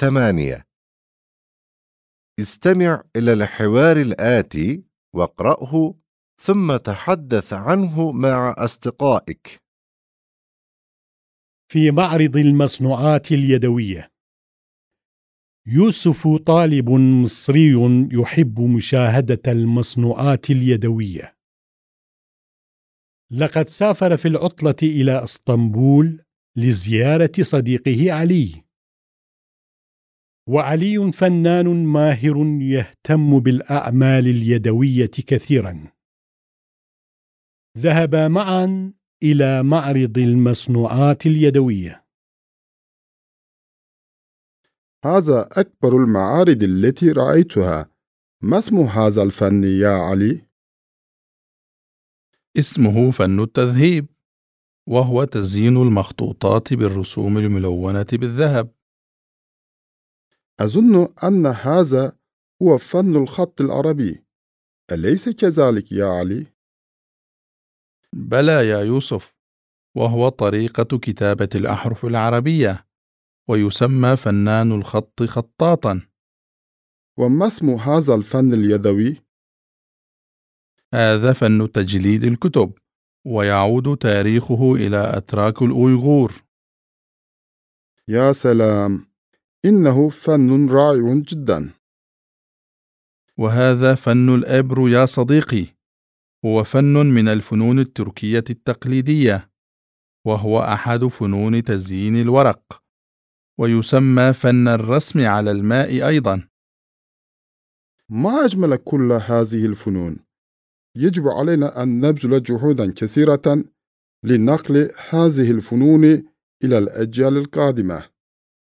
ثمانية. استمع إلى الحوار الآتي واقرأه ثم تحدث عنه مع أصدقائك. في معرض المصنوعات اليدوية. يوسف طالب مصري يحب مشاهدة المصنوعات اليدوية. لقد سافر في العطلة إلى إسطنبول لزيارة صديقه علي. وعلي فنان ماهر يهتم بالأعمال اليدوية كثيرا. ذهبا معا إلى معرض المصنوعات اليدوية. هذا أكبر المعارض التي رأيتها. ما اسم هذا الفن يا علي؟ اسمه فن التذهيب وهو تزيين المخطوطات بالرسوم الملونة بالذهب. أظن أن هذا هو فن الخط العربي أليس كذلك يا علي؟ بلى يا يوسف وهو طريقة كتابة الأحرف العربية ويسمى فنان الخط خطاطا وما اسم هذا الفن اليدوي؟ هذا فن تجليد الكتب ويعود تاريخه إلى أتراك الأويغور يا سلام إنه فن رائع جدا. وهذا فن الإبر يا صديقي. هو فن من الفنون التركية التقليدية. وهو أحد فنون تزيين الورق. ويسمى فن الرسم على الماء أيضا. ما أجمل كل هذه الفنون. يجب علينا أن نبذل جهودا كثيرة لنقل هذه الفنون إلى الأجيال القادمة.